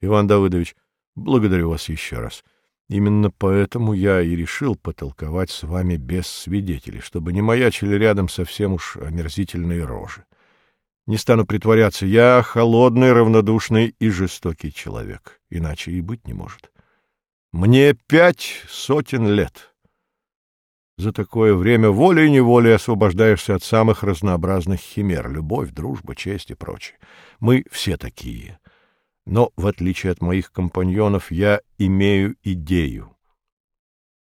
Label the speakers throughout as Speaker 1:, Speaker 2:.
Speaker 1: Иван Давыдович, благодарю вас еще раз. Именно поэтому я и решил потолковать с вами без свидетелей, чтобы не маячили рядом совсем уж омерзительные рожи. Не стану притворяться, я холодный, равнодушный и жестокий человек, иначе и быть не может. Мне пять сотен лет. За такое время волей-неволей освобождаешься от самых разнообразных химер — любовь, дружба, честь и прочее. Мы все такие. Но, в отличие от моих компаньонов, я имею идею.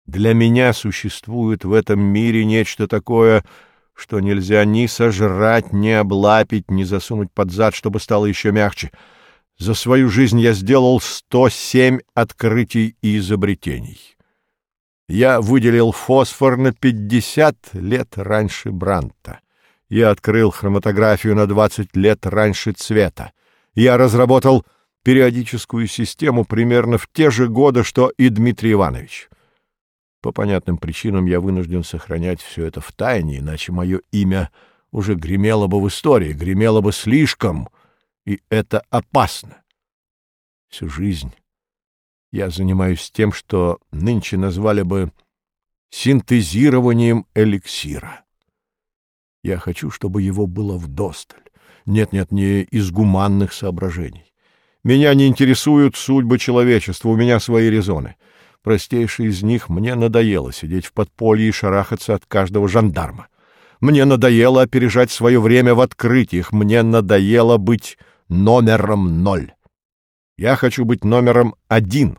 Speaker 1: Для меня существует в этом мире нечто такое, что нельзя ни сожрать, ни облапить, ни засунуть под зад, чтобы стало еще мягче — за свою жизнь я сделал 107 открытий и изобретений. Я выделил фосфор на 50 лет раньше Бранта. Я открыл хроматографию на 20 лет раньше цвета. Я разработал периодическую систему примерно в те же годы, что и Дмитрий Иванович. По понятным причинам я вынужден сохранять все это в тайне, иначе мое имя уже гремело бы в истории, гремело бы слишком — и это опасно. Всю жизнь я занимаюсь тем, что нынче назвали бы синтезированием эликсира. Я хочу, чтобы его было вдосталь. Нет-нет, не из гуманных соображений. Меня не интересуют судьбы человечества, у меня свои резоны. Простейший из них мне надоело сидеть в подполье и шарахаться от каждого жандарма. Мне надоело опережать свое время в открытиях, мне надоело быть номером ноль. Я хочу быть номером один.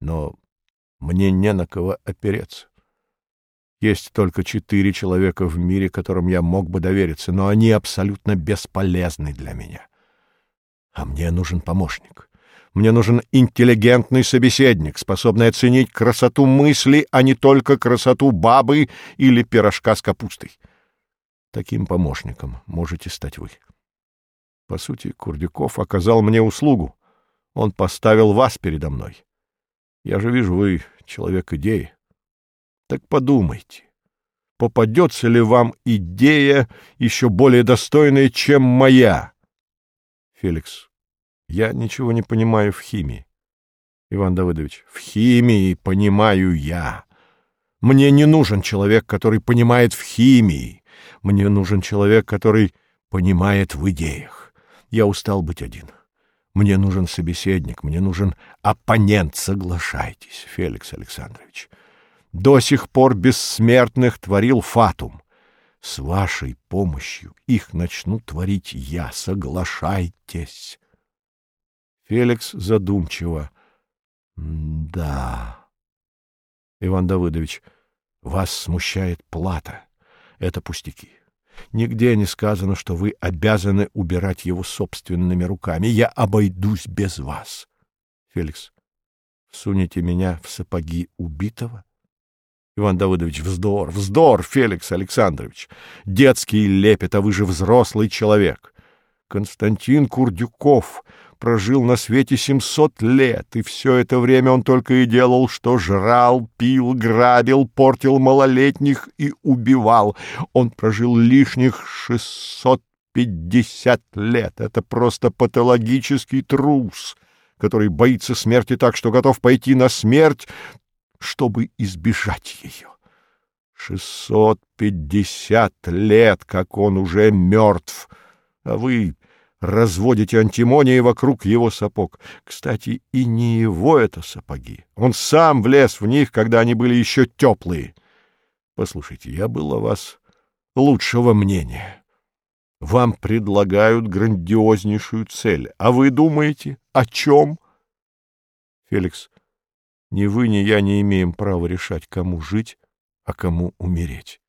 Speaker 1: Но мне не на кого опереться. Есть только четыре человека в мире, которым я мог бы довериться, но они абсолютно бесполезны для меня. А мне нужен помощник. Мне нужен интеллигентный собеседник, способный оценить красоту мысли, а не только красоту бабы или пирожка с капустой. Таким помощником можете стать вы. По сути, Курдюков оказал мне услугу. Он поставил вас передо мной. Я же вижу, вы человек идеи. Так подумайте, попадется ли вам идея еще более достойная, чем моя? Феликс, я ничего не понимаю в химии. Иван Давыдович, в химии понимаю я. Мне не нужен человек, который понимает в химии. Мне нужен человек, который понимает в идеях. Я устал быть один. Мне нужен собеседник, мне нужен оппонент. Соглашайтесь, Феликс Александрович. До сих пор бессмертных творил Фатум. С вашей помощью их начну творить я. Соглашайтесь. Феликс задумчиво. Да. Иван Давыдович, вас смущает плата. Это пустяки. Нигде не сказано, что вы обязаны убирать его собственными руками. Я обойдусь без вас. Феликс, сунете меня в сапоги убитого? Иван Давыдович, вздор, вздор, Феликс Александрович. Детский лепет, а вы же взрослый человек. Константин Курдюков прожил на свете семьсот лет, и все это время он только и делал, что жрал, пил, грабил, портил малолетних и убивал. Он прожил лишних шестьсот пятьдесят лет. Это просто патологический трус, который боится смерти так, что готов пойти на смерть, чтобы избежать ее. Шестьсот пятьдесят лет, как он уже мертв, а вы разводите антимонии вокруг его сапог. Кстати, и не его это сапоги. Он сам влез в них, когда они были еще теплые. Послушайте, я был о вас лучшего мнения. Вам предлагают грандиознейшую цель. А вы думаете, о чем? Феликс, ни вы, ни я не имеем права решать, кому жить, а кому умереть.